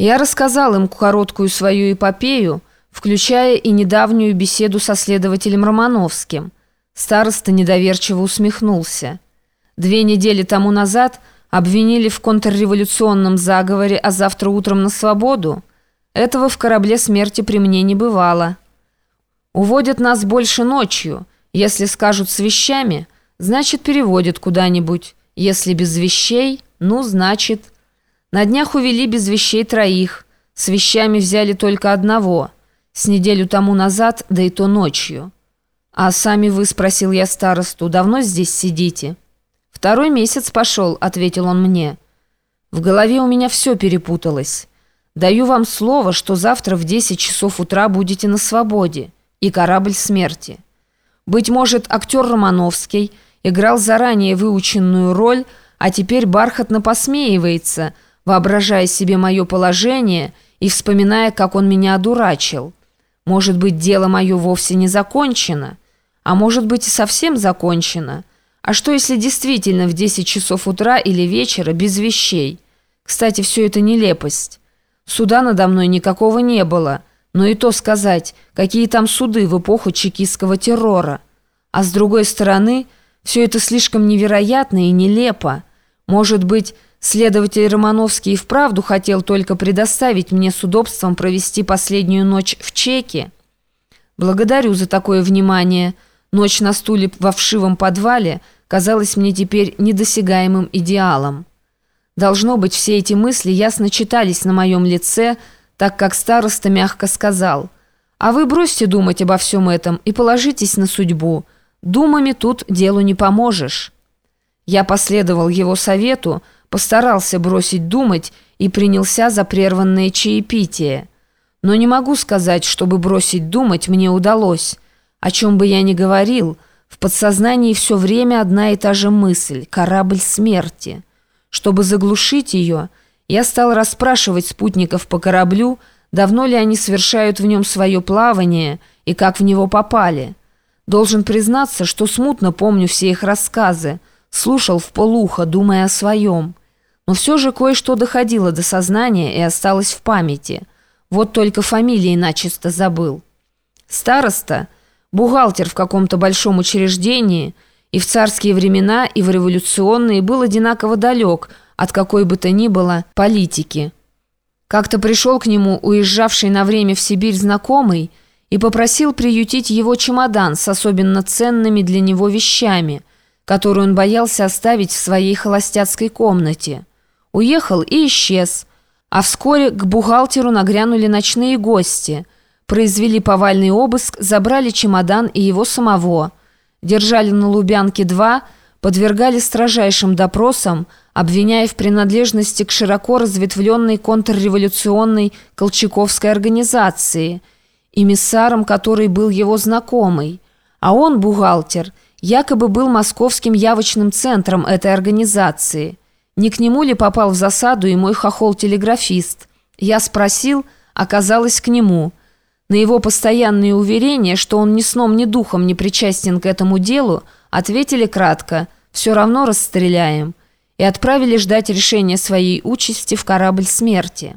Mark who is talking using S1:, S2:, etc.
S1: Я рассказал им короткую свою эпопею, включая и недавнюю беседу со следователем Романовским. Староста недоверчиво усмехнулся. Две недели тому назад обвинили в контрреволюционном заговоре, а завтра утром на свободу. Этого в корабле смерти при мне не бывало. Уводят нас больше ночью. Если скажут с вещами, значит переводят куда-нибудь. Если без вещей, ну, значит... На днях увели без вещей троих. С вещами взяли только одного. С неделю тому назад, да и то ночью. «А сами вы, — спросил я старосту, — давно здесь сидите?» «Второй месяц пошел», — ответил он мне. «В голове у меня все перепуталось. Даю вам слово, что завтра в 10 часов утра будете на свободе и корабль смерти. Быть может, актер Романовский играл заранее выученную роль, а теперь бархатно посмеивается — воображая себе мое положение и вспоминая, как он меня одурачил. Может быть, дело мое вовсе не закончено, а может быть и совсем закончено. А что, если действительно в 10 часов утра или вечера без вещей? Кстати, все это нелепость. Суда надо мной никакого не было, но и то сказать, какие там суды в эпоху чекистского террора. А с другой стороны, все это слишком невероятно и нелепо. Может быть, Следователь Романовский и вправду хотел только предоставить мне с удобством провести последнюю ночь в Чеке. Благодарю за такое внимание. Ночь на стуле во вшивом подвале казалась мне теперь недосягаемым идеалом. Должно быть, все эти мысли ясно читались на моем лице, так как староста мягко сказал, «А вы бросьте думать обо всем этом и положитесь на судьбу. Думами тут делу не поможешь». Я последовал его совету, постарался бросить думать и принялся за прерванное чаепитие. Но не могу сказать, чтобы бросить думать мне удалось. О чем бы я ни говорил, в подсознании все время одна и та же мысль – корабль смерти. Чтобы заглушить ее, я стал расспрашивать спутников по кораблю, давно ли они совершают в нем свое плавание и как в него попали. Должен признаться, что смутно помню все их рассказы, слушал в полухо, думая о своем. Но все же кое-что доходило до сознания и осталось в памяти. Вот только фамилии начисто забыл. Староста, бухгалтер в каком-то большом учреждении, и в царские времена, и в революционные был одинаково далек от какой бы то ни было политики. Как-то пришел к нему уезжавший на время в Сибирь знакомый и попросил приютить его чемодан с особенно ценными для него вещами, которые он боялся оставить в своей холостяцкой комнате. Уехал и исчез. А вскоре к бухгалтеру нагрянули ночные гости. Произвели повальный обыск, забрали чемодан и его самого. Держали на Лубянке два, подвергали строжайшим допросам, обвиняя в принадлежности к широко разветвленной контрреволюционной Колчаковской организации, эмиссаром которой был его знакомый. А он, бухгалтер, якобы был московским явочным центром этой организации – не к нему ли попал в засаду и мой хохол-телеграфист? Я спросил, оказалось к нему. На его постоянные уверения, что он ни сном, ни духом не причастен к этому делу, ответили кратко «все равно расстреляем» и отправили ждать решения своей участи в корабль смерти.